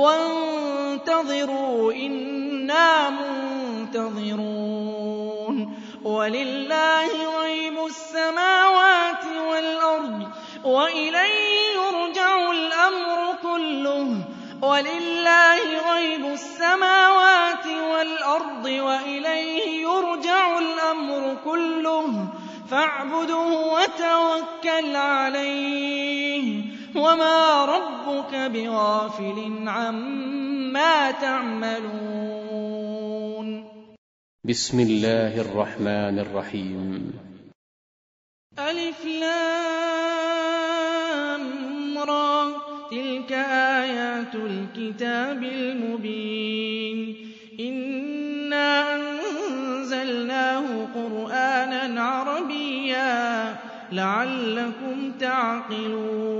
وانتظروا إنا منتظرون. ولله غيب السماوات والأرض وإليه يرجع الأمر كله. ولله غيب السماوات والأرض وإليه يرجع الأمر كله. فاعبده وتوكل عليه. وما ربك بغافل عما تعملون. بسم الله الرحمن الرحيم. ألف لام را تلك آيات الكتاب المبين. إنا أنزلناه قرآنا عربيا لعلكم تعقلون.